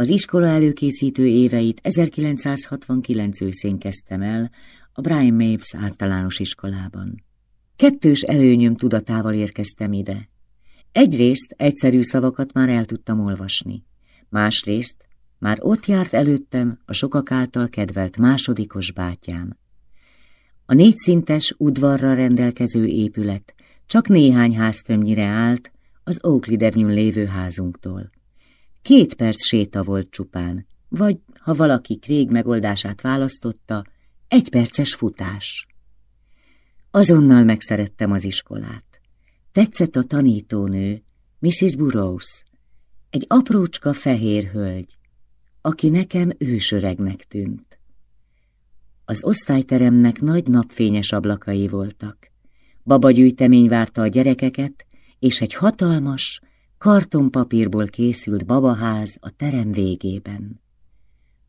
Az iskola előkészítő éveit 1969 őszén kezdtem el a Brian Mapes általános iskolában. Kettős előnyöm tudatával érkeztem ide. Egyrészt egyszerű szavakat már el tudtam olvasni, másrészt már ott járt előttem a sokak által kedvelt másodikos bátyám. A négyszintes udvarra rendelkező épület csak néhány háztömnyire állt az Oakley Avenue lévő házunktól. Két perc séta volt csupán, vagy, ha valaki Craig megoldását választotta, egy perces futás. Azonnal megszerettem az iskolát. Tetszett a tanítónő, Mrs. Burroughs, egy aprócska fehér hölgy, aki nekem ősöregnek tűnt. Az osztályteremnek nagy napfényes ablakai voltak. Babagyűjtemény várta a gyerekeket, és egy hatalmas, kartonpapírból készült babaház a terem végében.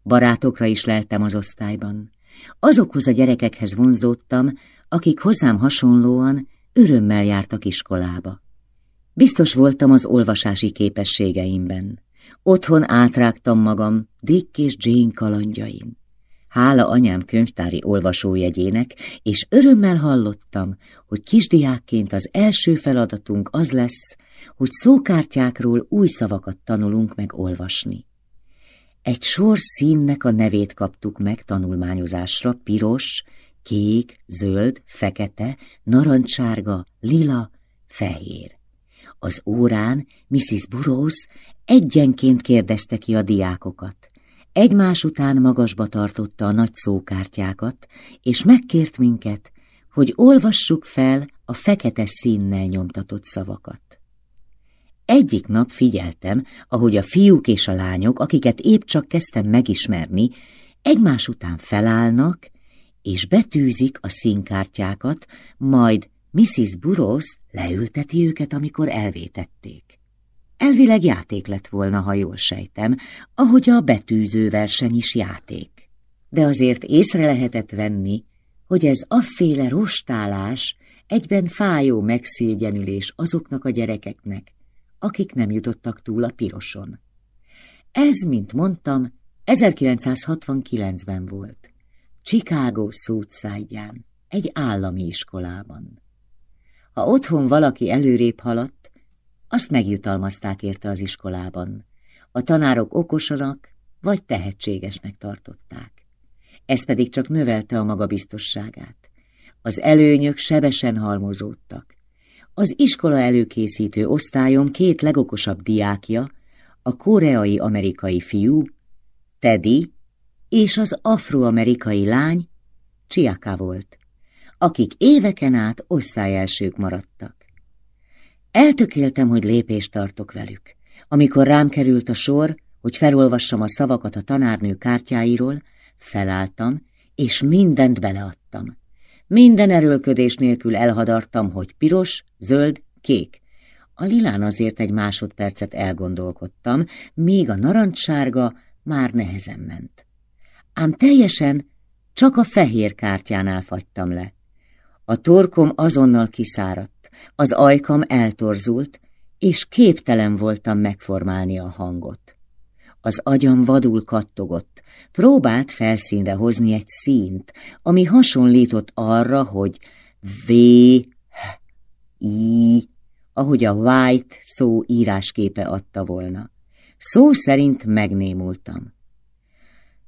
Barátokra is leltem az osztályban. Azokhoz a gyerekekhez vonzódtam, akik hozzám hasonlóan örömmel jártak iskolába. Biztos voltam az olvasási képességeimben. Otthon átrágtam magam Dick és Jane kalandjain. Hála anyám könyvtári olvasójegyének, és örömmel hallottam, hogy kisdiákként az első feladatunk az lesz, hogy szókártyákról új szavakat tanulunk meg olvasni. Egy sor színnek a nevét kaptuk meg tanulmányozásra, piros, kék, zöld, fekete, narancssárga, lila, fehér. Az órán Mrs. Burroughs egyenként kérdezte ki a diákokat. Egymás után magasba tartotta a nagy szókártyákat, és megkért minket, hogy olvassuk fel a fekete színnel nyomtatott szavakat. Egyik nap figyeltem, ahogy a fiúk és a lányok, akiket épp csak kezdtem megismerni, egymás után felállnak, és betűzik a színkártyákat, majd Mrs. Burroughs leülteti őket, amikor elvétették. Elvileg játék lett volna, ha jól sejtem, ahogy a betűző verseny is játék. De azért észre lehetett venni, hogy ez afféle rostálás egyben fájó megszégyenülés azoknak a gyerekeknek, akik nem jutottak túl a piroson. Ez, mint mondtam, 1969-ben volt. Chicago southside egy állami iskolában. Ha otthon valaki előrébb haladt, azt megjutalmazták érte az iskolában. A tanárok okosanak vagy tehetségesnek tartották. Ez pedig csak növelte a magabiztosságát. Az előnyök sebesen halmozódtak. Az iskola előkészítő osztályom két legokosabb diákja, a koreai-amerikai fiú, Teddy, és az afroamerikai lány, Csiaka volt, akik éveken át osztályelsők maradtak. Eltökéltem, hogy lépést tartok velük. Amikor rám került a sor, hogy felolvassam a szavakat a tanárnő kártyáiról, felálltam, és mindent beleadtam. Minden erőlködés nélkül elhadartam, hogy piros, zöld, kék. A lilán azért egy másodpercet elgondolkodtam, míg a narancssárga már nehezen ment. Ám teljesen csak a fehér kártyánál fagytam le. A torkom azonnal kiszáradt, az ajkam eltorzult, és képtelen voltam megformálni a hangot. Az agyam vadul kattogott, próbált felszínre hozni egy színt, ami hasonlított arra, hogy V, I, ahogy a white szó írásképe adta volna. Szó szerint megnémultam.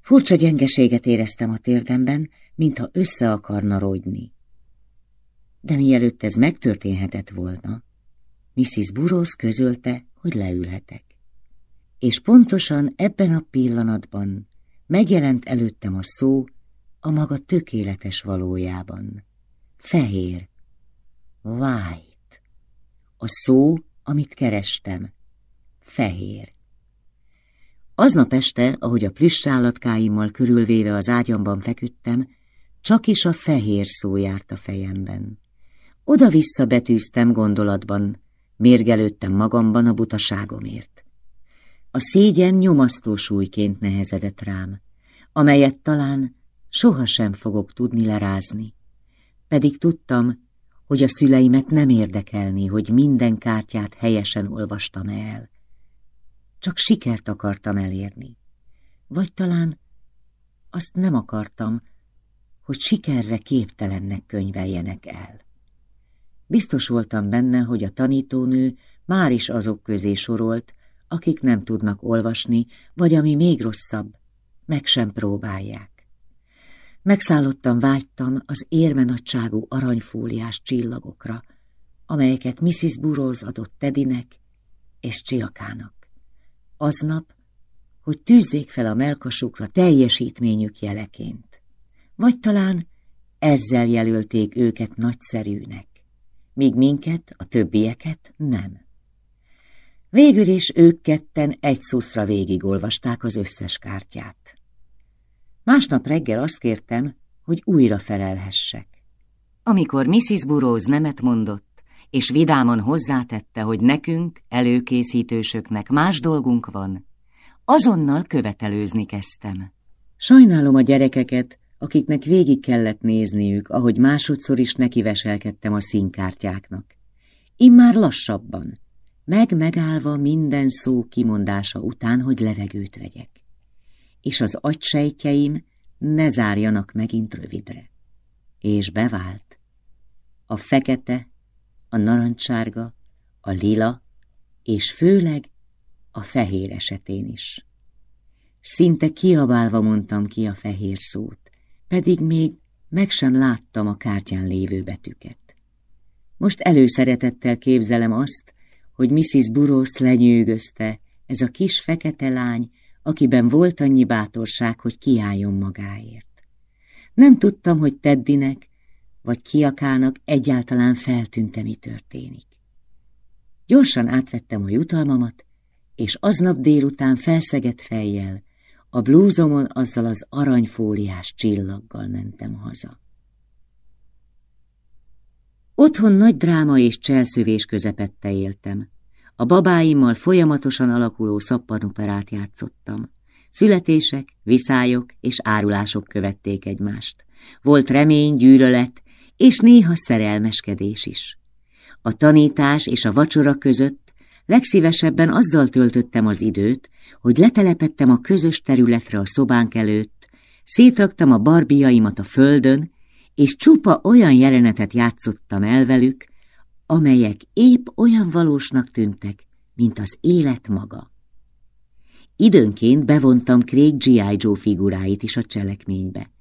Furcsa gyengeséget éreztem a térdemben, mintha össze akarna rogyni. De mielőtt ez megtörténhetett volna, Mrs. Burroughs közölte, hogy leülhetek. És pontosan ebben a pillanatban megjelent előttem a szó a maga tökéletes valójában. Fehér. White. A szó, amit kerestem. Fehér. Aznap este, ahogy a plüssállatkáimmal körülvéve az ágyamban feküdtem, csak is a fehér szó járt a fejemben. Oda-vissza betűztem gondolatban, mérgelődtem magamban a butaságomért. A szégyen nyomasztó súlyként nehezedett rám, amelyet talán sohasem fogok tudni lerázni. Pedig tudtam, hogy a szüleimet nem érdekelni, hogy minden kártyát helyesen olvastam el. csak sikert akartam elérni. Vagy talán azt nem akartam, hogy sikerre képtelennek könyveljenek el. Biztos voltam benne, hogy a tanítónő már is azok közé sorolt, akik nem tudnak olvasni, vagy ami még rosszabb, meg sem próbálják. Megszállottam vágytam az érmenadságú aranyfóliás csillagokra, amelyeket Mrs. Burroughs adott Tedinek és Csiakának. Aznap, hogy tűzzék fel a melkasukra teljesítményük jeleként. Vagy talán ezzel jelölték őket nagyszerűnek, míg minket, a többieket nem. Végül is ők ketten egy szuszra végigolvasták az összes kártyát. Másnap reggel azt kértem, hogy újra felelhessek. Amikor Mrs. Burroughs nemet mondott, és vidáman hozzátette, hogy nekünk, előkészítősöknek más dolgunk van, azonnal követelőzni kezdtem. Sajnálom a gyerekeket, akiknek végig kellett nézniük, ahogy másodszor is nekiveselkedtem a színkártyáknak. Immár lassabban, meg-megállva minden szó kimondása után, hogy levegőt vegyek. És az agysejtjeim ne zárjanak megint rövidre. És bevált. A fekete, a narancsárga, a lila, és főleg a fehér esetén is. Szinte kiabálva mondtam ki a fehér szót, pedig még meg sem láttam a kártyán lévő betűket. Most előszeretettel képzelem azt, hogy Mrs. Burroughs lenyűgözte, ez a kis fekete lány, akiben volt annyi bátorság, hogy kiálljon magáért. Nem tudtam, hogy Teddinek vagy Kiakának egyáltalán feltűnte, mi történik. Gyorsan átvettem a jutalmamat, és aznap délután felszegett fejjel, a blúzomon azzal az aranyfóliás csillaggal mentem haza. Otthon nagy dráma és cselszövés közepette éltem. A babáimmal folyamatosan alakuló szappanoperát játszottam. Születések, viszályok és árulások követték egymást. Volt remény, gyűlölet, és néha szerelmeskedés is. A tanítás és a vacsora között legszívesebben azzal töltöttem az időt, hogy letelepettem a közös területre a szobánk előtt, szétraktam a barbiaimat a földön, és csupa olyan jelenetet játszottam el velük, amelyek épp olyan valósnak tűntek, mint az élet maga. Időnként bevontam Craig G.I. Joe figuráit is a cselekménybe.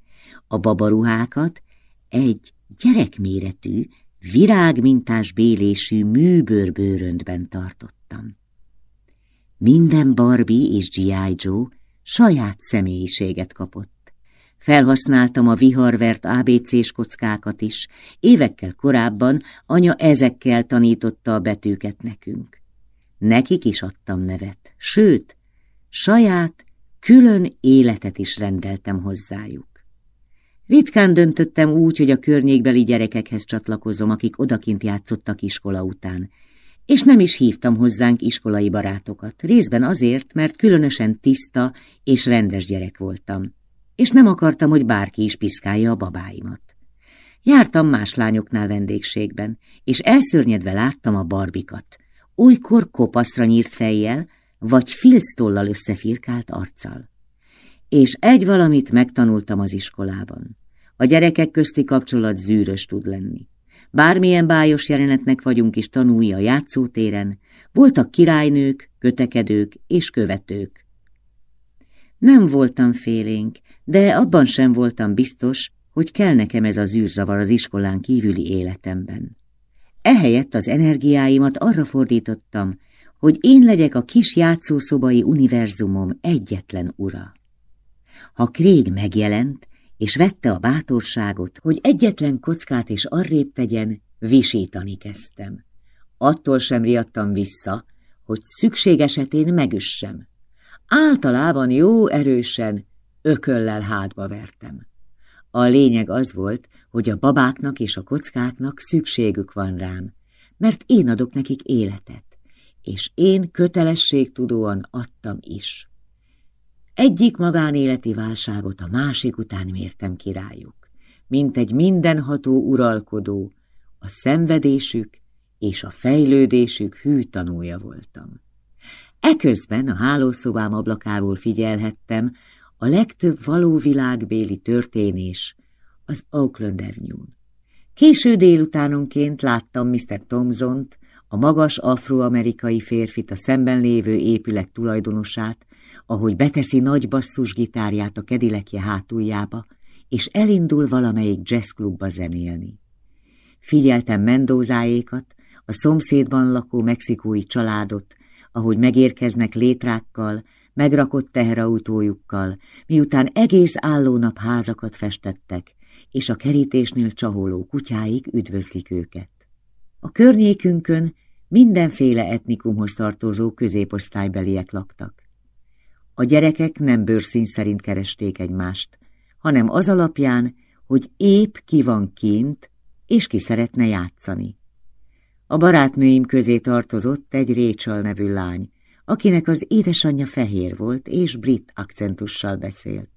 A babaruhákat egy gyerekméretű, virágmintás bélésű műbőrbőröntben tartottam. Minden Barbie és G.I. Joe saját személyiséget kapott. Felhasználtam a viharvert ABC-s kockákat is. Évekkel korábban anya ezekkel tanította a betűket nekünk. Nekik is adtam nevet, sőt, saját, külön életet is rendeltem hozzájuk. Ritkán döntöttem úgy, hogy a környékbeli gyerekekhez csatlakozom, akik odakint játszottak iskola után, és nem is hívtam hozzánk iskolai barátokat, részben azért, mert különösen tiszta és rendes gyerek voltam és nem akartam, hogy bárki is piszkálja a babáimat. Jártam más lányoknál vendégségben, és elszörnyedve láttam a barbikat, olykor kopaszra nyírt fejjel, vagy filctollal összefirkált arccal. És egy valamit megtanultam az iskolában. A gyerekek közti kapcsolat zűrös tud lenni. Bármilyen bájos jelenetnek vagyunk is tanulni a játszótéren, voltak királynők, kötekedők és követők. Nem voltam félénk, de abban sem voltam biztos, hogy kell nekem ez az űrzavar az iskolán kívüli életemben. Ehelyett az energiáimat arra fordítottam, hogy én legyek a kis játszószobai univerzumom egyetlen ura. Ha Krég megjelent, és vette a bátorságot, hogy egyetlen kockát is arrébb tegyen, visítani kezdtem. Attól sem riadtam vissza, hogy szükség esetén megüssem. Általában jó erősen, ököllel hátba vertem. A lényeg az volt, hogy a babáknak és a kockáknak szükségük van rám, mert én adok nekik életet, és én kötelességtudóan adtam is. Egyik magánéleti válságot a másik után mértem királyuk, mint egy mindenható uralkodó, a szenvedésük és a fejlődésük hű tanúja voltam. Eközben a hálószobám ablakából figyelhettem a legtöbb való világbéli történés az Oakland Avenue-n. Késő délutánonként láttam Mr. Thomson-t, a magas afroamerikai férfit, a szemben lévő épület tulajdonosát, ahogy beteszi nagy basszus gitárját a kedilekje hátuljába, és elindul valamelyik jazzklubba zenélni. Figyeltem Mendózáékat, a szomszédban lakó mexikói családot, ahogy megérkeznek létrákkal, megrakott teherautójukkal, miután egész állónap házakat festettek, és a kerítésnél csaholó kutyáik üdvözlik őket. A környékünkön mindenféle etnikumhoz tartozó középosztálybeliek laktak. A gyerekek nem bőrszín szerint keresték egymást, hanem az alapján, hogy épp ki van kint, és ki szeretne játszani. A barátnőim közé tartozott egy Rachel nevű lány, akinek az édesanyja fehér volt és brit akcentussal beszélt.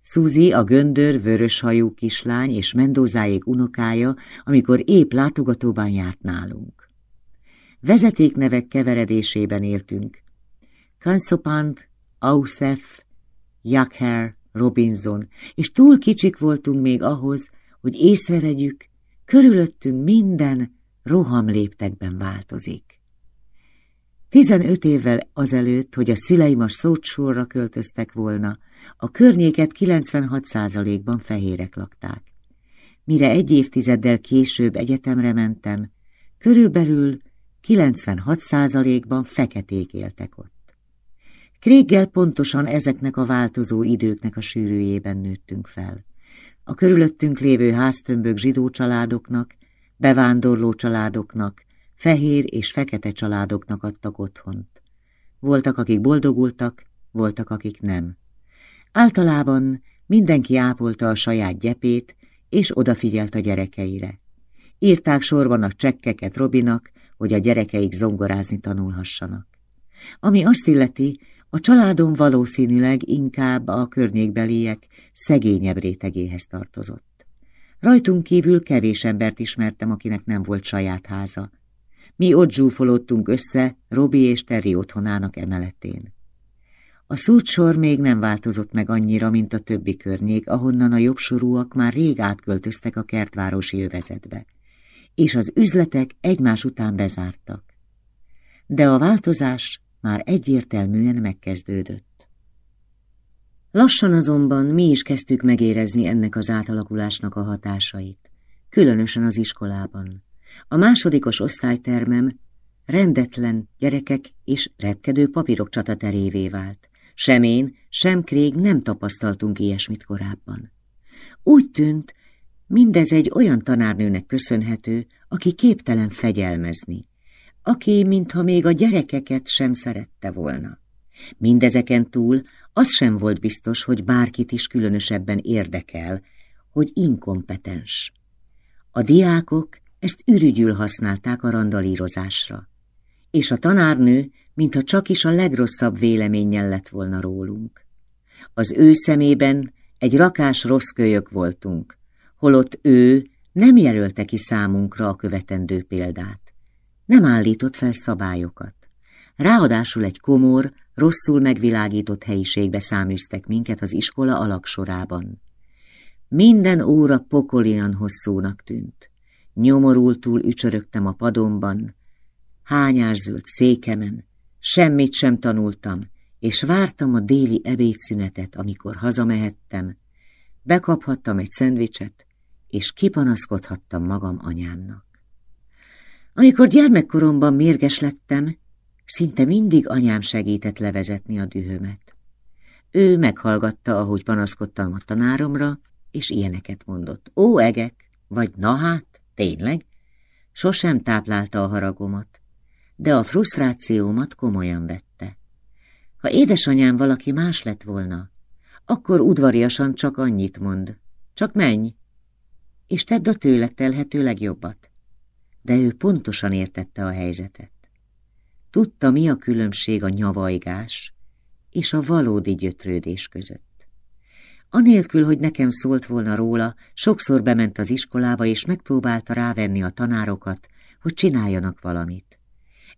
Suzy a göndör, vöröshajú kislány és Mendózáék unokája, amikor épp látogatóban járt nálunk. Vezetéknevek keveredésében éltünk. Kansopant, Ausef, Jakher, Robinson, és túl kicsik voltunk még ahhoz, hogy észrevegyük, körülöttünk minden rohamléptekben változik. Tizenöt évvel azelőtt, hogy a szüleim a szótsorra költöztek volna, a környéket 96%-ban fehérek lakták. Mire egy évtizeddel később egyetemre mentem, körülbelül 96%-ban feketék éltek ott. Kréggel pontosan ezeknek a változó időknek a sűrűjében nőttünk fel. A körülöttünk lévő háztömbök zsidó családoknak, bevándorló családoknak, fehér és fekete családoknak adtak otthont. Voltak, akik boldogultak, voltak, akik nem. Általában mindenki ápolta a saját gyepét, és odafigyelt a gyerekeire. Írták sorban a csekkeket Robinak, hogy a gyerekeik zongorázni tanulhassanak. Ami azt illeti, a családom valószínűleg inkább a környékbeliek szegényebb rétegéhez tartozott. Rajtunk kívül kevés embert ismertem, akinek nem volt saját háza. Mi ott zsúfolódtunk össze Robi és Terry otthonának emeletén. A szúcsor még nem változott meg annyira, mint a többi környék, ahonnan a jobbsorúak már rég átköltöztek a kertvárosi övezetbe, és az üzletek egymás után bezártak. De a változás már egyértelműen megkezdődött. Lassan azonban mi is kezdtük megérezni ennek az átalakulásnak a hatásait, különösen az iskolában. A másodikos osztálytermem rendetlen gyerekek és repkedő papírok csataterévé vált. Sem én, sem Krég nem tapasztaltunk ilyesmit korábban. Úgy tűnt, mindez egy olyan tanárnőnek köszönhető, aki képtelen fegyelmezni, aki mintha még a gyerekeket sem szerette volna. Mindezeken túl az sem volt biztos, hogy bárkit is különösebben érdekel, hogy inkompetens. A diákok ezt ürügyül használták a randalírozásra, és a tanárnő, mintha csak is a legrosszabb véleménnyel lett volna rólunk. Az ő szemében egy rakás rossz kölyök voltunk, holott ő nem jelölte ki számunkra a követendő példát. Nem állított fel szabályokat. Ráadásul egy komor, rosszul megvilágított helyiségbe száműztek minket az iskola alaksorában. Minden óra pokolian hosszúnak tűnt. Nyomorultul ücsörögtem a padomban, hányárzölt székemen, semmit sem tanultam, és vártam a déli ebédszünetet, amikor hazamehettem, bekaphattam egy szendvicset, és kipanaszkodhattam magam anyámnak. Amikor gyermekkoromban mérges lettem, szinte mindig anyám segített levezetni a dühömet. Ő meghallgatta, ahogy panaszkodtam a tanáromra, és ilyeneket mondott. Ó, egek, vagy na hát, tényleg? Sosem táplálta a haragomat, de a frusztrációmat komolyan vette. Ha édesanyám valaki más lett volna, akkor udvariasan csak annyit mond. Csak menj, és tedd a tőle telhető legjobbat de ő pontosan értette a helyzetet. Tudta, mi a különbség a nyavajgás és a valódi gyötrődés között. Anélkül, hogy nekem szólt volna róla, sokszor bement az iskolába, és megpróbálta rávenni a tanárokat, hogy csináljanak valamit.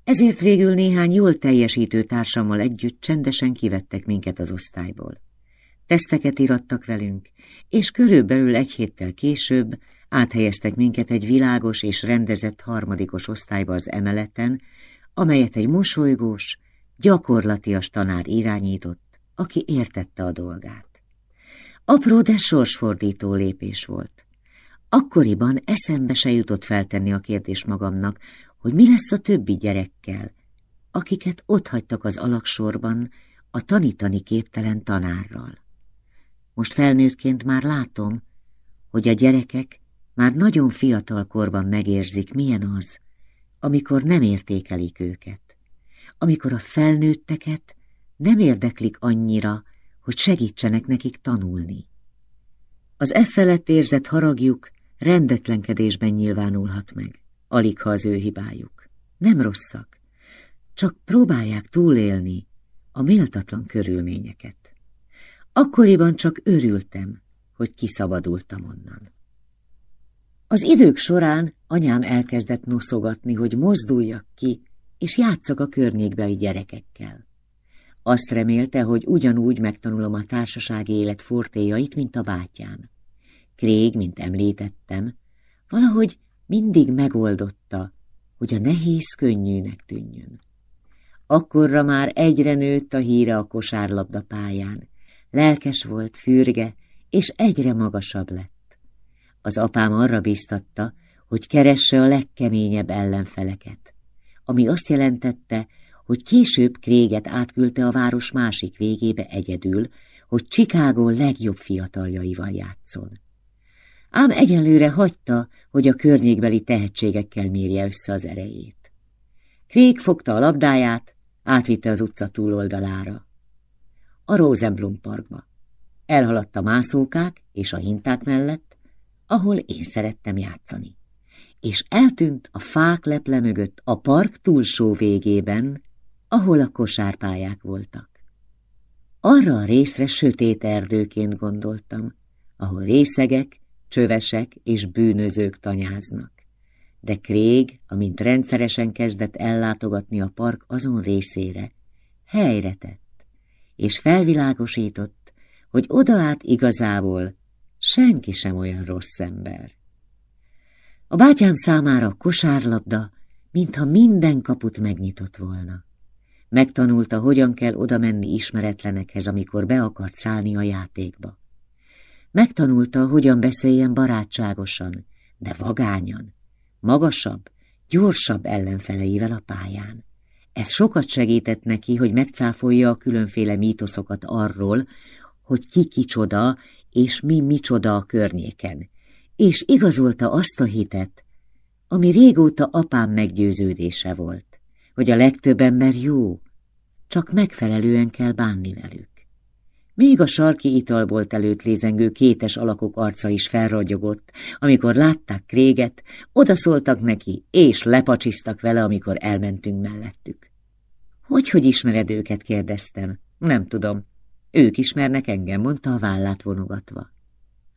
Ezért végül néhány jól teljesítő társammal együtt csendesen kivettek minket az osztályból. Teszteket irattak velünk, és körülbelül egy héttel később áthelyeztek minket egy világos és rendezett harmadikos osztályba az emeleten, amelyet egy mosolygós, gyakorlatias tanár irányított, aki értette a dolgát. Apró, de sorsfordító lépés volt. Akkoriban eszembe se jutott feltenni a kérdés magamnak, hogy mi lesz a többi gyerekkel, akiket otthagytak az alaksorban a tanítani képtelen tanárral. Most felnőttként már látom, hogy a gyerekek már nagyon fiatal korban megérzik, milyen az, amikor nem értékelik őket, amikor a felnőtteket nem érdeklik annyira, hogy segítsenek nekik tanulni. Az e felett érzett haragjuk rendetlenkedésben nyilvánulhat meg, alig ha az ő hibájuk. Nem rosszak, csak próbálják túlélni a méltatlan körülményeket. Akkoriban csak örültem, hogy kiszabadultam onnan. Az idők során anyám elkezdett noszogatni, hogy mozduljak ki, és játszok a környékbeli gyerekekkel. Azt remélte, hogy ugyanúgy megtanulom a társasági élet fortéjait, mint a bátyám. Krég, mint említettem, valahogy mindig megoldotta, hogy a nehéz könnyűnek tűnjön. Akkorra már egyre nőtt a híre a kosárlabda pályán. Lelkes volt, fürge, és egyre magasabb lett. Az apám arra biztatta, hogy keresse a legkeményebb ellenfeleket, ami azt jelentette, hogy később Kréget átküldte a város másik végébe egyedül, hogy Chicago legjobb fiataljaival játszon ám egyenlőre hagyta, hogy a környékbeli tehetségekkel mérje össze az erejét. Krék fogta a labdáját, átvitte az utca túloldalára. A Rosenblum parkba. Elhaladt a mászókák és a hinták mellett, ahol én szerettem játszani. És eltűnt a fák leple mögött a park túlsó végében, ahol a kosárpályák voltak. Arra a részre sötét erdőként gondoltam, ahol részegek csövesek és bűnözők tanyáznak. De Krég, amint rendszeresen kezdett ellátogatni a park azon részére, helyre tett, és felvilágosított, hogy odaát igazából senki sem olyan rossz ember. A bátyám számára a kosárlabda, mintha minden kaput megnyitott volna. Megtanulta, hogyan kell oda menni ismeretlenekhez, amikor be akart szállni a játékba. Megtanulta, hogyan beszéljen barátságosan, de vagányan, magasabb, gyorsabb ellenfeleivel a pályán. Ez sokat segített neki, hogy megcáfolja a különféle mítoszokat arról, hogy ki kicsoda és mi micsoda a környéken, és igazolta azt a hitet, ami régóta apám meggyőződése volt, hogy a legtöbb ember jó, csak megfelelően kell bánni velük. Még a sarki italbolt előtt lézengő kétes alakok arca is felragyogott, amikor látták Kréget, odaszóltak neki, és lepacsiztak vele, amikor elmentünk mellettük. Hogy, hogy ismered őket, kérdeztem. Nem tudom. Ők ismernek engem, mondta a vállát vonogatva.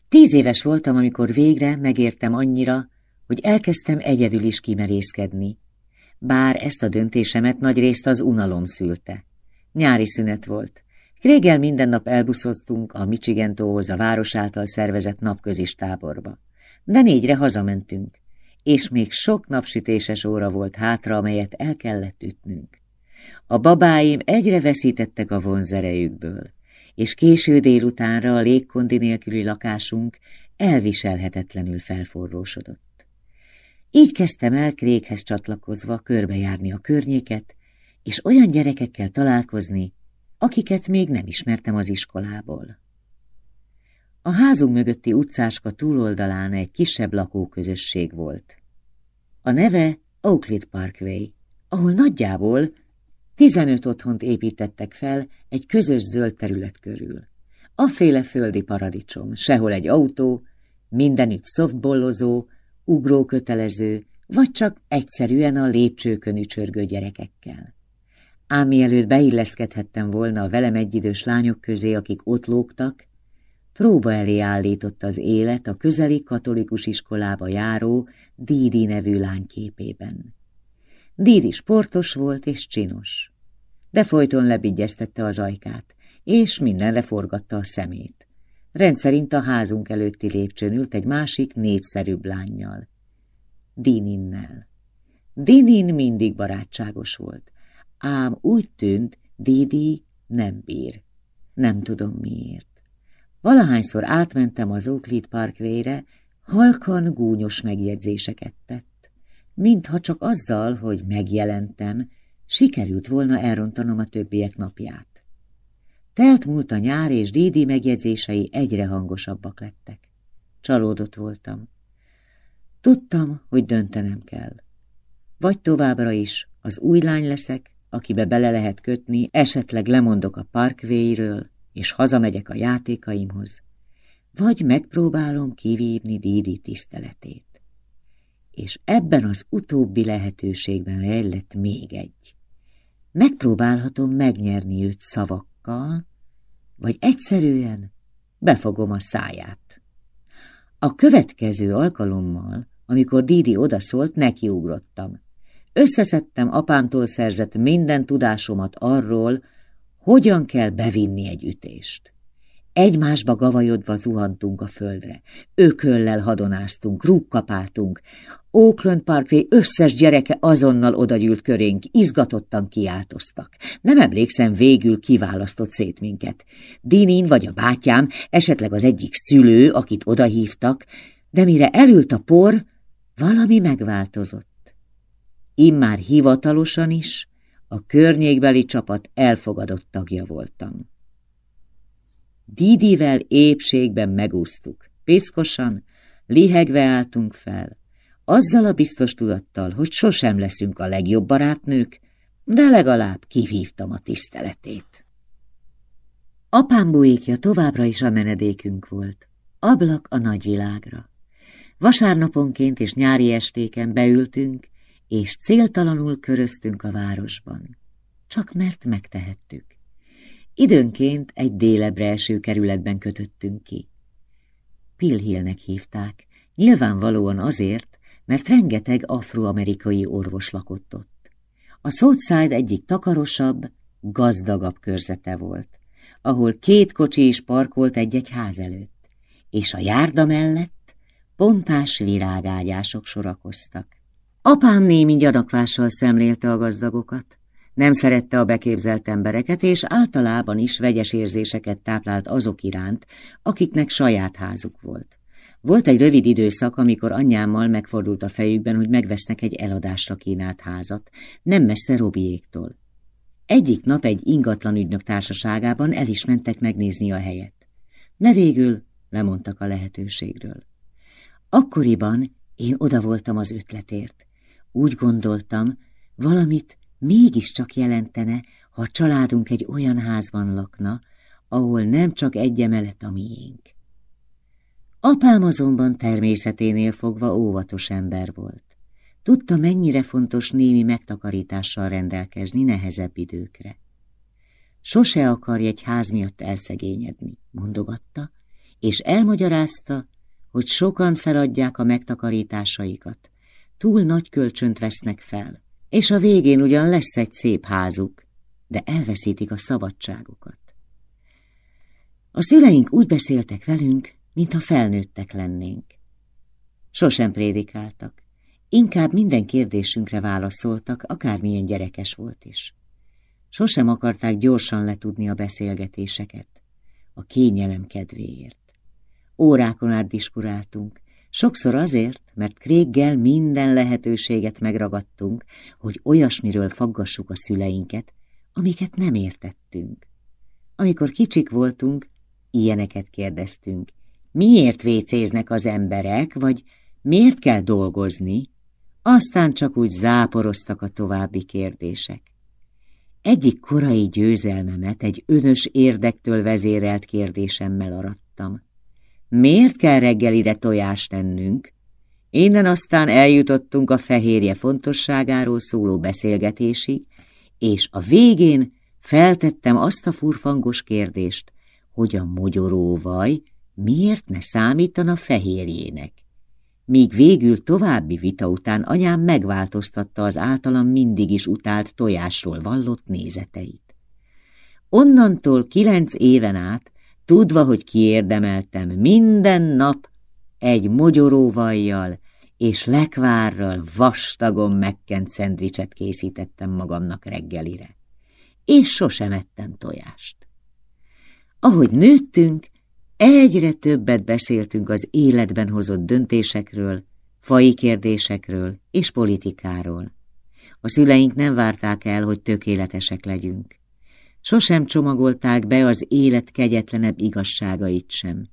Tíz éves voltam, amikor végre megértem annyira, hogy elkezdtem egyedül is kimerészkedni. Bár ezt a döntésemet nagy részt az unalom szülte. Nyári szünet volt. Krégel minden nap elbuszoztunk a Michigan tóhoz a város által szervezett napközis táborba. De négyre hazamentünk, és még sok napsütéses óra volt hátra, amelyet el kellett ütnünk. A babáim egyre veszítettek a vonzerejükből, és késő délutánra a légkondi nélküli lakásunk elviselhetetlenül felforrósodott. Így kezdtem el Kréghez csatlakozva körbejárni a környéket, és olyan gyerekekkel találkozni, akiket még nem ismertem az iskolából. A házunk mögötti utcáska túloldalán egy kisebb lakóközösség volt. A neve Oakland Parkway, ahol nagyjából 15 otthont építettek fel egy közös zöld terület körül. Afféle földi paradicsom, sehol egy autó, mindenütt szoftbollozó, ugrókötelező, vagy csak egyszerűen a lépcsőkön ücsörgő gyerekekkel ám mielőtt beilleszkedhettem volna a velem egyidős lányok közé, akik ott lógtak, próba elé állított az élet a közeli katolikus iskolába járó Didi nevű lány képében. Didi sportos volt és csinos, de folyton lebigyeztette az ajkát, és mindenre forgatta a szemét. Rendszerint a házunk előtti lépcsőn ült egy másik, népszerűbb lányjal. Dininnel. Dinin mindig barátságos volt, ám úgy tűnt, Didi nem bír. Nem tudom miért. Valahányszor átmentem az Oaklead Parkway-re, halkan gúnyos megjegyzéseket tett. Mintha csak azzal, hogy megjelentem, sikerült volna elrontanom a többiek napját. Telt múlt a nyár, és Didi megjegyzései egyre hangosabbak lettek. Csalódott voltam. Tudtam, hogy döntenem kell. Vagy továbbra is az új lány leszek, akibe bele lehet kötni, esetleg lemondok a parkvéiről, és hazamegyek a játékaimhoz, vagy megpróbálom kivívni Didi tiszteletét. És ebben az utóbbi lehetőségben rejlett még egy. Megpróbálhatom megnyerni őt szavakkal, vagy egyszerűen befogom a száját. A következő alkalommal, amikor Didi odaszólt, nekiugrottam. Összeszedtem apámtól szerzett minden tudásomat arról, hogyan kell bevinni egy ütést. Egymásba gavajodva zuhantunk a földre, ököllel hadonáztunk, rúgkapáltunk. Oakland Parkway összes gyereke azonnal odagyűlt körénk, izgatottan kiáltoztak. Nem emlékszem, végül kiválasztott szét minket. Dinin vagy a bátyám, esetleg az egyik szülő, akit odahívtak, de mire elült a por, valami megváltozott. Immár hivatalosan is a környékbeli csapat elfogadott tagja voltam. Didivel épségben megúsztuk, piszkosan, lihegve álltunk fel, azzal a biztos tudattal, hogy sosem leszünk a legjobb barátnők, de legalább kivívtam a tiszteletét. Apám bujékja továbbra is a menedékünk volt, ablak a nagyvilágra. Vasárnaponként és nyári estéken beültünk, és céltalanul köröztünk a városban, csak mert megtehettük. Időnként egy délebre eső kerületben kötöttünk ki. Pilhillnek hívták, nyilvánvalóan azért, mert rengeteg afroamerikai orvos lakott ott. A Southside egyik takarosabb, gazdagabb körzete volt, ahol két kocsi is parkolt egy-egy ház előtt, és a járda mellett pompás virágágyások sorakoztak. Apám némi gyanakvással szemlélte a gazdagokat. Nem szerette a beképzelt embereket, és általában is vegyes érzéseket táplált azok iránt, akiknek saját házuk volt. Volt egy rövid időszak, amikor anyámmal megfordult a fejükben, hogy megvesznek egy eladásra kínált házat, nem messze Robiéktól. Egyik nap egy ingatlan ügynök társaságában el is mentek megnézni a helyet. Ne végül lemondtak a lehetőségről. Akkoriban én oda voltam az ötletért. Úgy gondoltam, valamit mégiscsak jelentene, ha a családunk egy olyan házban lakna, ahol nem csak egy emelet a miénk. Apám azonban természeténél fogva óvatos ember volt. Tudta, mennyire fontos némi megtakarítással rendelkezni nehezebb időkre. Sose akarj egy ház miatt elszegényedni, mondogatta, és elmagyarázta, hogy sokan feladják a megtakarításaikat, túl nagy kölcsönt vesznek fel, és a végén ugyan lesz egy szép házuk, de elveszítik a szabadságokat. A szüleink úgy beszéltek velünk, mintha felnőttek lennénk. Sosem prédikáltak, inkább minden kérdésünkre válaszoltak, akármilyen gyerekes volt is. Sosem akarták gyorsan letudni a beszélgetéseket, a kényelem kedvéért. Órákon át diskuráltunk, Sokszor azért, mert Kréggel minden lehetőséget megragadtunk, hogy olyasmiről faggassuk a szüleinket, amiket nem értettünk. Amikor kicsik voltunk, ilyeneket kérdeztünk. Miért vécéznek az emberek, vagy miért kell dolgozni? Aztán csak úgy záporoztak a további kérdések. Egyik korai győzelmemet egy önös érdektől vezérelt kérdésemmel arattam. Miért kell reggelire tojást tennünk? Innen aztán eljutottunk a fehérje fontosságáról szóló beszélgetésig, és a végén feltettem azt a furfangos kérdést, hogy a mogyoróvaj miért ne számítana fehérjének. míg végül további vita után anyám megváltoztatta az általam mindig is utált tojásról vallott nézeteit. Onnantól kilenc éven át, tudva, hogy kiérdemeltem, minden nap egy mogyoróvajjal és lekvárral vastagon megkent szendvicset készítettem magamnak reggelire, és sosem ettem tojást. Ahogy nőttünk, egyre többet beszéltünk az életben hozott döntésekről, fai kérdésekről és politikáról. A szüleink nem várták el, hogy tökéletesek legyünk. Sosem csomagolták be az élet kegyetlenebb igazságait sem.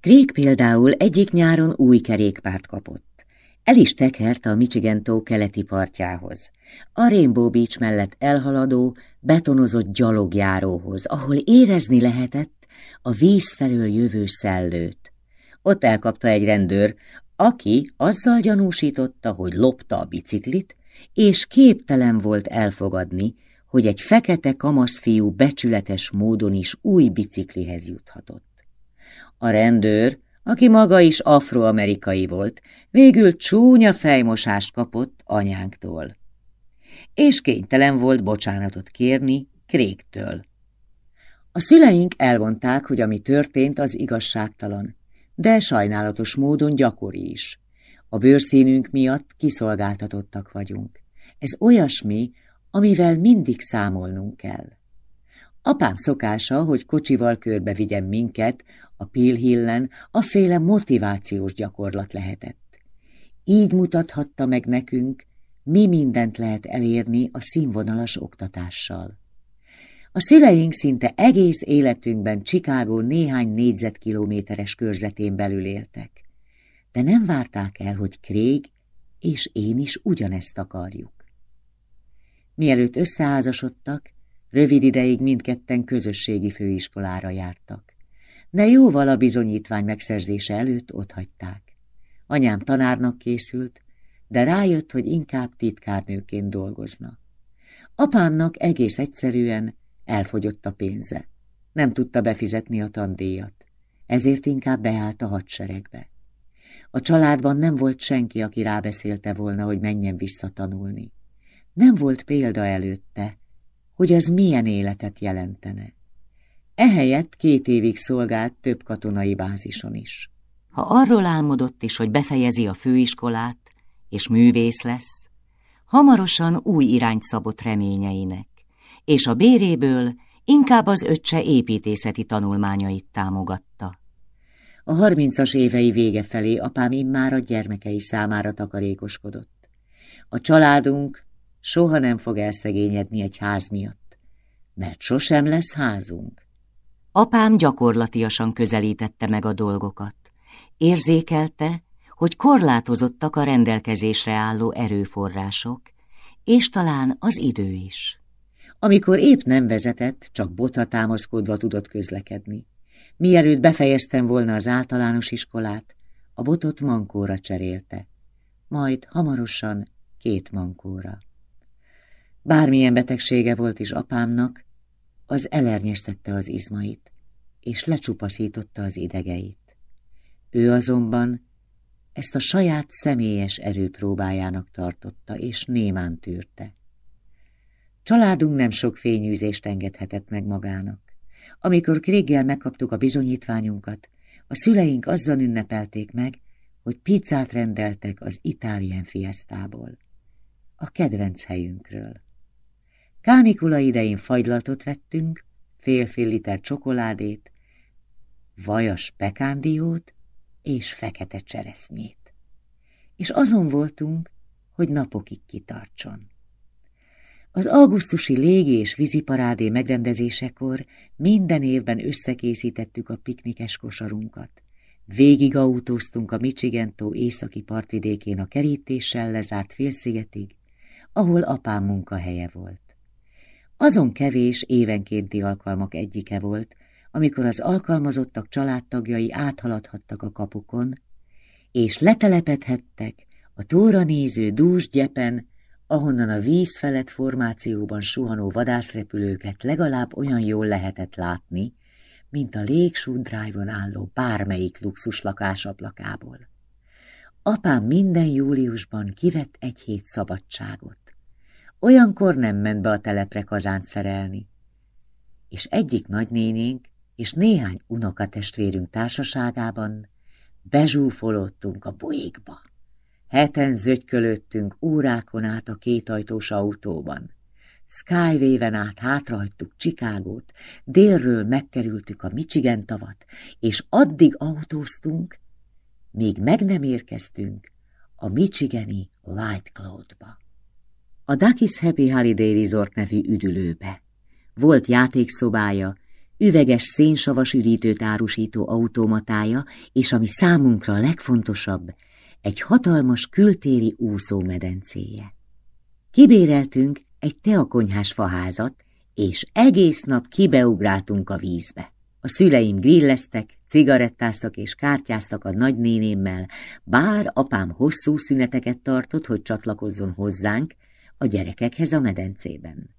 Krék például egyik nyáron új kerékpárt kapott. El is tekert a Michigan tó keleti partjához, a Rainbow Beach mellett elhaladó, betonozott gyalogjáróhoz, ahol érezni lehetett a víz felől jövő szellőt. Ott elkapta egy rendőr, aki azzal gyanúsította, hogy lopta a biciklit, és képtelen volt elfogadni, hogy egy fekete kamaszfiú becsületes módon is új biciklihez juthatott. A rendőr, aki maga is afroamerikai volt, végül csúnya fejmosást kapott anyánktól. És kénytelen volt bocsánatot kérni Kréktől. A szüleink elmondták, hogy ami történt, az igazságtalan, de sajnálatos módon gyakori is. A bőrszínünk miatt kiszolgáltatottak vagyunk. Ez olyasmi, amivel mindig számolnunk kell. Apám szokása, hogy kocsival körbe vigyen minket, a Pilhillen a féle motivációs gyakorlat lehetett. Így mutathatta meg nekünk, mi mindent lehet elérni a színvonalas oktatással. A szüleink szinte egész életünkben Chicago néhány négyzetkilométeres körzetén belül éltek, de nem várták el, hogy Craig és én is ugyanezt akarjuk. Mielőtt összeházasodtak, rövid ideig mindketten közösségi főiskolára jártak. De jóval a bizonyítvány megszerzése előtt otthagyták. Anyám tanárnak készült, de rájött, hogy inkább titkárnőként dolgozna. Apámnak egész egyszerűen elfogyott a pénze. Nem tudta befizetni a tandíjat, ezért inkább beállt a hadseregbe. A családban nem volt senki, aki rábeszélte volna, hogy menjen vissza tanulni. Nem volt példa előtte, hogy az milyen életet jelentene. Ehelyett két évig szolgált több katonai bázison is. Ha arról álmodott is, hogy befejezi a főiskolát, és művész lesz, hamarosan új irányt szabott reményeinek, és a béréből inkább az öccse építészeti tanulmányait támogatta. A harmincas évei vége felé apám immár a gyermekei számára takarékoskodott. A családunk soha nem fog elszegényedni egy ház miatt, mert sosem lesz házunk. Apám gyakorlatiasan közelítette meg a dolgokat. Érzékelte, hogy korlátozottak a rendelkezésre álló erőforrások, és talán az idő is. Amikor épp nem vezetett, csak bota támaszkodva tudott közlekedni. Mielőtt befejeztem volna az általános iskolát, a botot mankóra cserélte, majd hamarosan két mankóra. Bármilyen betegsége volt is apámnak, az elernyeztette az izmait, és lecsupaszította az idegeit. Ő azonban ezt a saját személyes erőpróbájának tartotta, és némán tűrte. Családunk nem sok fényűzést engedhetett meg magának. Amikor Kréggel megkaptuk a bizonyítványunkat, a szüleink azzal ünnepelték meg, hogy pizzát rendeltek az Italien fiesztából, a kedvenc helyünkről. Kánikula idején fagylatot vettünk, fél-fél liter csokoládét, vajas pekándiót és fekete cseresznyét. És azon voltunk, hogy napokig kitartson. Az augusztusi légi és víziparádé megrendezésekor minden évben összekészítettük a piknikes kosarunkat. Végig autóztunk a Michigantó északi partvidékén a kerítéssel lezárt félszigetig, ahol apám munkahelye volt. Azon kevés évenkénti alkalmak egyike volt, amikor az alkalmazottak családtagjai áthaladhattak a kapukon, és letelepedhettek a tóra néző dús gyepen, ahonnan a víz felett formációban suhanó vadászrepülőket legalább olyan jól lehetett látni, mint a Drive-on álló bármelyik luxus lakás ablakából. Apám minden júliusban kivett egy hét szabadságot. Olyankor nem ment be a telepre kazánt szerelni. És egyik nagynénénk és néhány unokatestvérünk társaságában bezsúfolódtunk a bujékba. Heten zögykölöttünk órákon át a kétajtós autóban. Skyway-ven át hátrahagytuk Csikágót, délről megkerültük a Michigan tavat, és addig autóztunk, míg meg nem érkeztünk a Michigani White Cloud-ba. A Ducky's Happy Holiday Resort nevű üdülőbe. Volt játékszobája, üveges szénsavas üdítőt árusító automatája, és ami számunkra a legfontosabb, egy hatalmas kültéri úszómedencéje. Kibéreltünk egy teakonyhás faházat, és egész nap kibeugráltunk a vízbe. A szüleim grilleztek, cigarettáztak és kártyáztak a nagynénémmel, bár apám hosszú szüneteket tartott, hogy csatlakozzon hozzánk a gyerekekhez a medencében.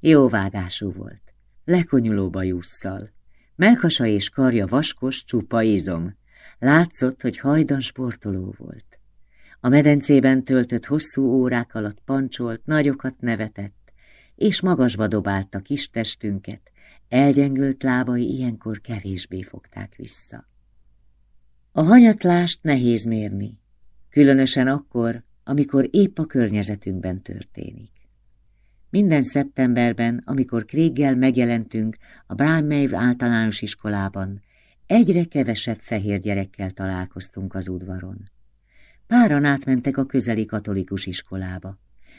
Jó vágású volt, lekonyuló bajusszal, melkasa és karja vaskos, csupa izom, látszott, hogy hajdan sportoló volt. A medencében töltött hosszú órák alatt pancsolt, nagyokat nevetett, és magasba dobálta kis testünket, elgyengült lábai ilyenkor kevésbé fogták vissza. A hanyatlást nehéz mérni, különösen akkor, amikor épp a környezetünkben történik. Minden szeptemberben, amikor Kréggel megjelentünk a Brian May általános iskolában, egyre kevesebb fehér gyerekkel találkoztunk az udvaron. Páran átmentek a közeli katolikus iskolába,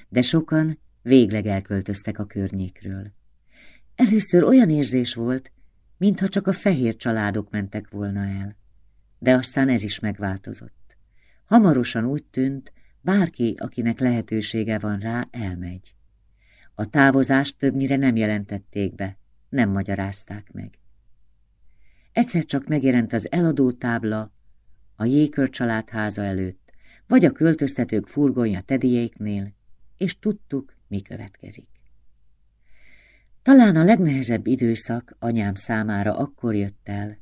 de sokan végleg elköltöztek a környékről. Először olyan érzés volt, mintha csak a fehér családok mentek volna el. De aztán ez is megváltozott. Hamarosan úgy tűnt, bárki, akinek lehetősége van rá, elmegy. A távozást többnyire nem jelentették be, nem magyarázták meg. Egyszer csak megjelent az eladó tábla a Jékör családháza előtt, vagy a költöztetők furgonja Tediéknél, és tudtuk, mi következik. Talán a legnehezebb időszak anyám számára akkor jött el,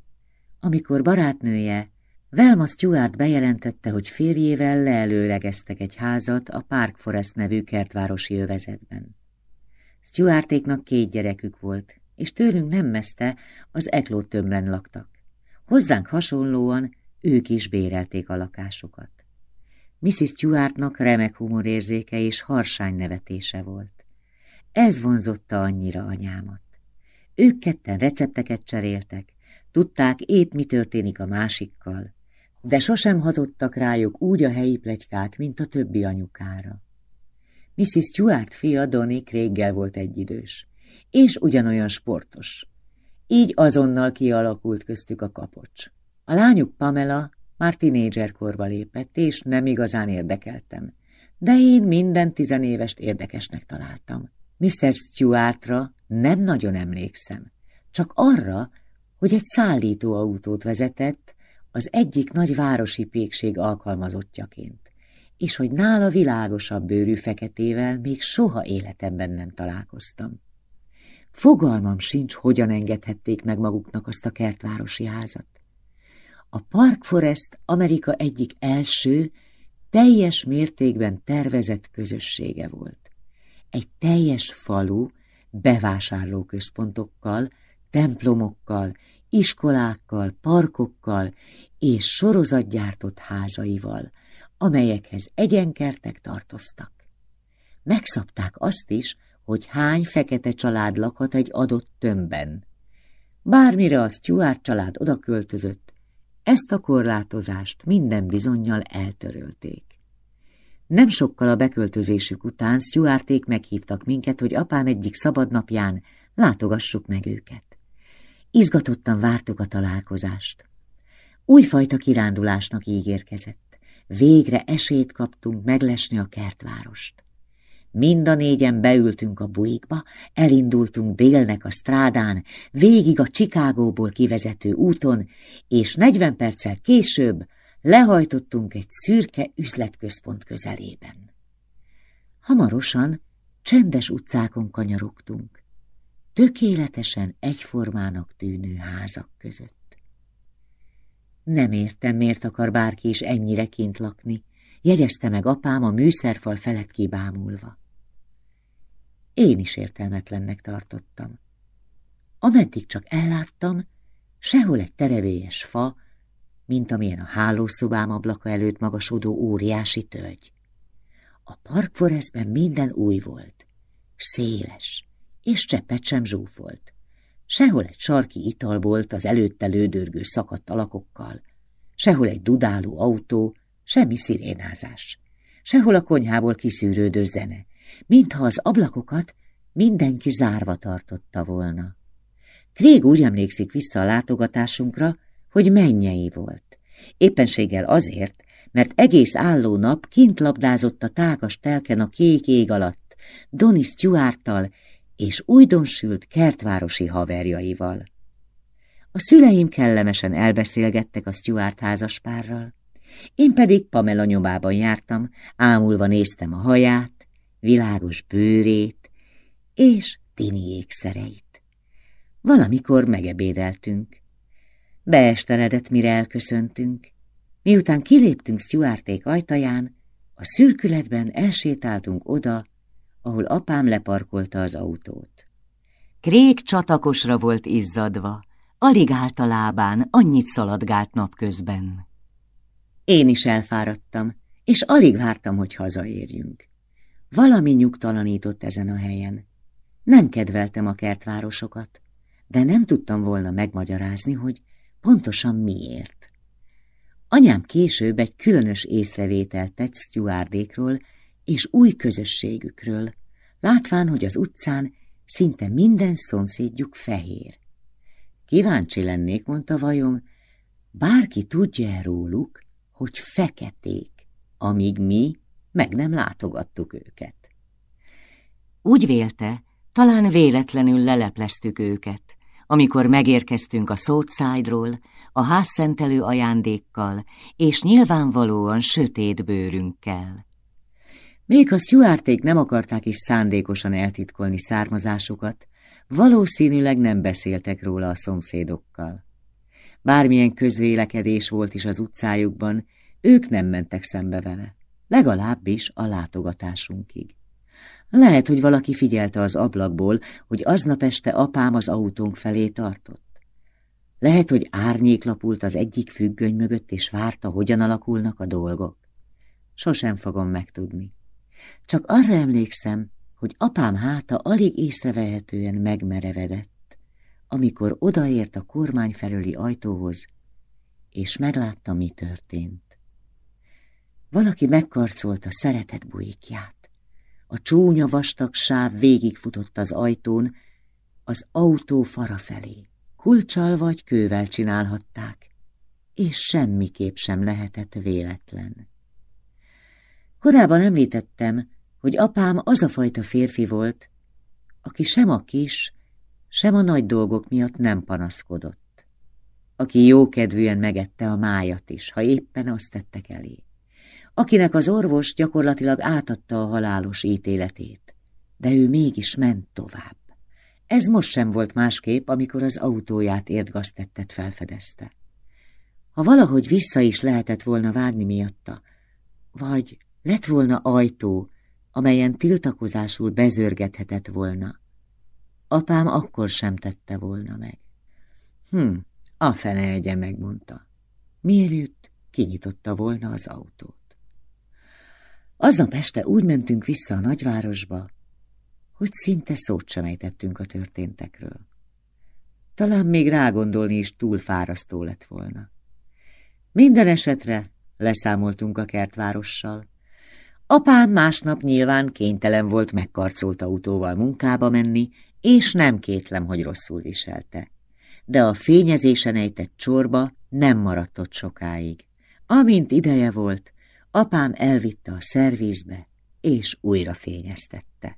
amikor barátnője, Velma Stewart bejelentette, hogy férjével leelőlegeztek egy házat a Park Forest nevű kertvárosi övezetben. Stewartéknak két gyerekük volt, és tőlünk nem messze az Ekló tömblen laktak. Hozzánk hasonlóan ők is bérelték a lakásokat. Mrs. Stewartnak remek humorérzéke és harsány nevetése volt. Ez vonzotta annyira anyámat. Ők ketten recepteket cseréltek, tudták épp mi történik a másikkal, de sosem hatottak rájuk úgy a helyi plegykák, mint a többi anyukára. Mrs. Stuart fia Donny Craiggel volt egyidős, és ugyanolyan sportos. Így azonnal kialakult köztük a kapocs. A lányuk Pamela már tinédzser lépett, és nem igazán érdekeltem, de én minden tizenévest érdekesnek találtam. Mr. Stuartra nem nagyon emlékszem, csak arra, hogy egy szállítóautót vezetett az egyik nagy városi pékség alkalmazottjaként, és hogy nála világosabb bőrű feketével még soha életemben nem találkoztam. Fogalmam sincs, hogyan engedhették meg maguknak azt a kertvárosi házat. A Park Forest Amerika egyik első, teljes mértékben tervezett közössége volt. Egy teljes falu, bevásárlóközpontokkal, templomokkal, iskolákkal, parkokkal és sorozatgyártott házaival, amelyekhez egyenkertek tartoztak. Megszabták azt is, hogy hány fekete család lakhat egy adott tömbben. Bármire a Stuart család odaköltözött, ezt a korlátozást minden bizonyal eltörölték. Nem sokkal a beköltözésük után Stuarték meghívtak minket, hogy apám egyik szabadnapján látogassuk meg őket. Izgatottan vártuk a találkozást. Újfajta kirándulásnak ígérkezett. Végre esélyt kaptunk meglesni a kertvárost. Mind a négyen beültünk a buikba, elindultunk délnek a strádán, végig a Csikágóból kivezető úton, és negyven perccel később lehajtottunk egy szürke üzletközpont közelében. Hamarosan csendes utcákon kanyarogtunk tökéletesen egyformának tűnő házak között. Nem értem, miért akar bárki is ennyire kint lakni, jegyezte meg apám a műszerfal felett kibámulva. Én is értelmetlennek tartottam. Ameddig csak elláttam, sehol egy terevélyes fa, mint amilyen a hálószobám ablaka előtt magasodó óriási tölgy. A parkforeszben minden új volt, széles, és cseppet sem zsúfolt. Sehol egy sarki italbolt az előtte lődörgő szakadt alakokkal, sehol egy dudáló autó, semmi szirénázás, sehol a konyhából kiszűrődő zene, mintha az ablakokat mindenki zárva tartotta volna. Krég úgy emlékszik vissza a látogatásunkra, hogy mennyei volt. Éppenséggel azért, mert egész álló nap kint labdázott a tágas telken a kék ég alatt, Donny Stuarttal és újdonsült kertvárosi haverjaival. A szüleim kellemesen elbeszélgettek a Stuart házaspárral, én pedig Pamela nyomában jártam, ámulva néztem a haját, világos bőrét és tini ékszereit. Valamikor megebédeltünk. Beesteledett, mire elköszöntünk. Miután kiléptünk Stuarték ajtaján, a szürkületben elsétáltunk oda, ahol apám leparkolta az autót. Krék csatakosra volt izzadva, alig állt a lábán, annyit szaladgált napközben. Én is elfáradtam, és alig vártam, hogy hazaérjünk. Valami nyugtalanított ezen a helyen. Nem kedveltem a kertvárosokat, de nem tudtam volna megmagyarázni, hogy pontosan miért. Anyám később egy különös észrevételt tett Stuardékról és új közösségükről, látván, hogy az utcán szinte minden szomszédjuk fehér. Kíváncsi lennék, mondta vajon, bárki tudja -e róluk, hogy feketék, amíg mi meg nem látogattuk őket. Úgy vélte, talán véletlenül lelepleztük őket, amikor megérkeztünk a Southside-ról, a házszentelő ajándékkal és nyilvánvalóan sötét bőrünkkel. Még a Stuarték nem akarták is szándékosan eltitkolni származásukat, valószínűleg nem beszéltek róla a szomszédokkal. Bármilyen közvélekedés volt is az utcájukban, ők nem mentek szembe vele, legalábbis a látogatásunkig. Lehet, hogy valaki figyelte az ablakból, hogy aznap este apám az autónk felé tartott. Lehet, hogy árnyék lapult az egyik függöny mögött, és várta, hogyan alakulnak a dolgok. Sosem fogom megtudni. Csak arra emlékszem, hogy apám háta alig észrevehetően megmerevedett, amikor odaért a kormány felüli ajtóhoz, és meglátta, mi történt. Valaki megkarcolta szeretet bujikját. A csúnya vastag sáv végigfutott az ajtón, az autó fara felé. Kulcsal vagy kővel csinálhatták, és semmiképp sem lehetett véletlen. Korábban említettem, hogy apám az a fajta férfi volt, aki sem a kis, sem a nagy dolgok miatt nem panaszkodott, aki jókedvűen megette a májat is, ha éppen azt tettek elé akinek az orvos gyakorlatilag átadta a halálos ítéletét, de ő mégis ment tovább. Ez most sem volt másképp, amikor az autóját értgaztettet felfedezte. Ha valahogy vissza is lehetett volna vágni miatta, vagy lett volna ajtó, amelyen tiltakozásul bezörgethetett volna, apám akkor sem tette volna meg. Hm, a fene egye megmondta. Mielőtt kinyitotta volna az autót. Aznap este úgy mentünk vissza a nagyvárosba, hogy szinte szót sem ejtettünk a történtekről. Talán még rágondolni is túl fárasztó lett volna. Minden esetre leszámoltunk a kertvárossal. Apám másnap nyilván kénytelen volt megkarcolt autóval munkába menni, és nem kétlem, hogy rosszul viselte. De a fényezésen ejtett csorba nem maradt ott sokáig. Amint ideje volt, Apám elvitte a szervízbe, és újra fényeztette.